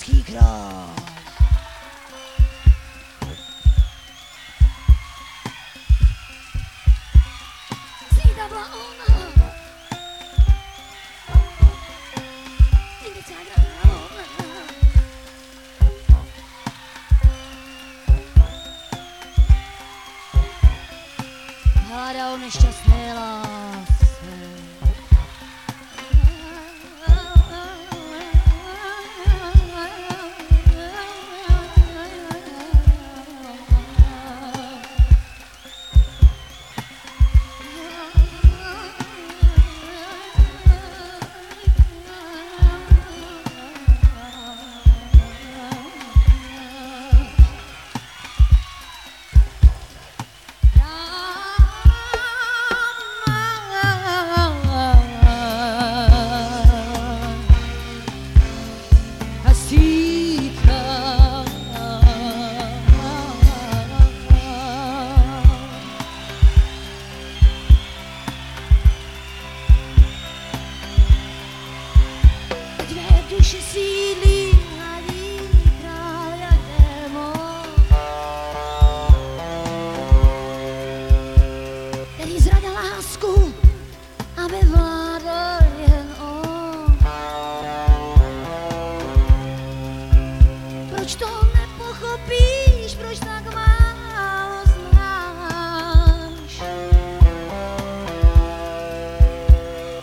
Americký král. Zída byla ona. Ingrid Sagra byla ona. Hádal nešťastné lásce.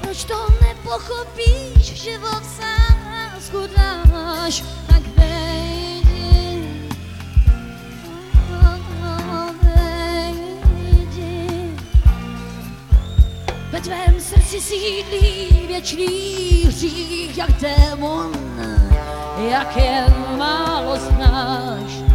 Proč to nepochopíš, že. Ve tvém srdci sídlí věčný hřích, jak démon, jak jen málo znáš.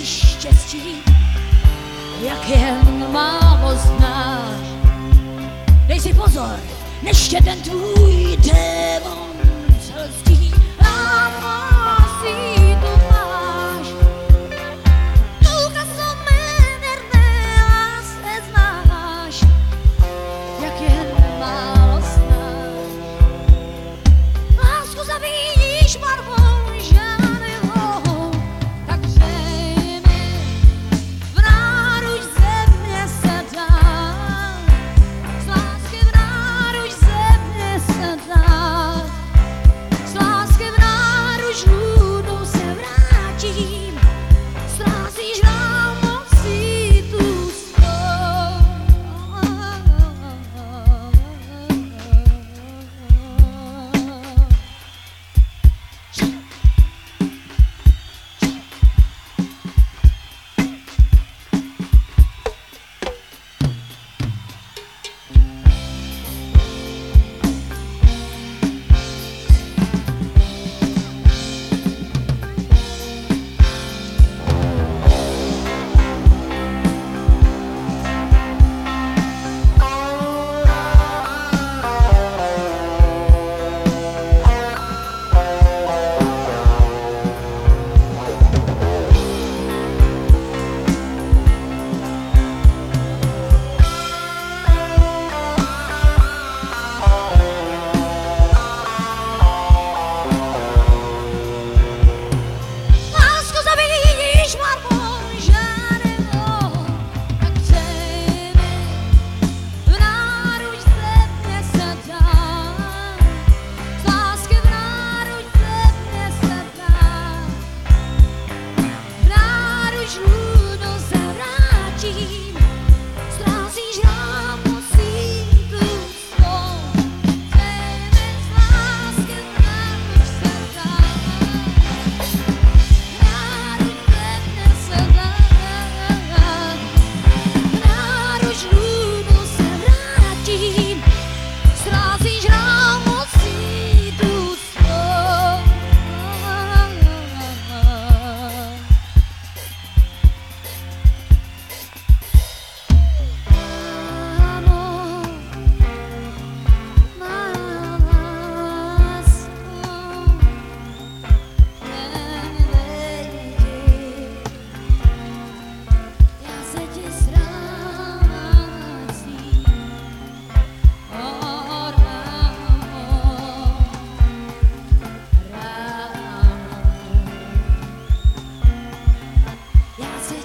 I štěstí. jak jen málo znáš. Dej si pozor, než tě ten tvůj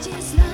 just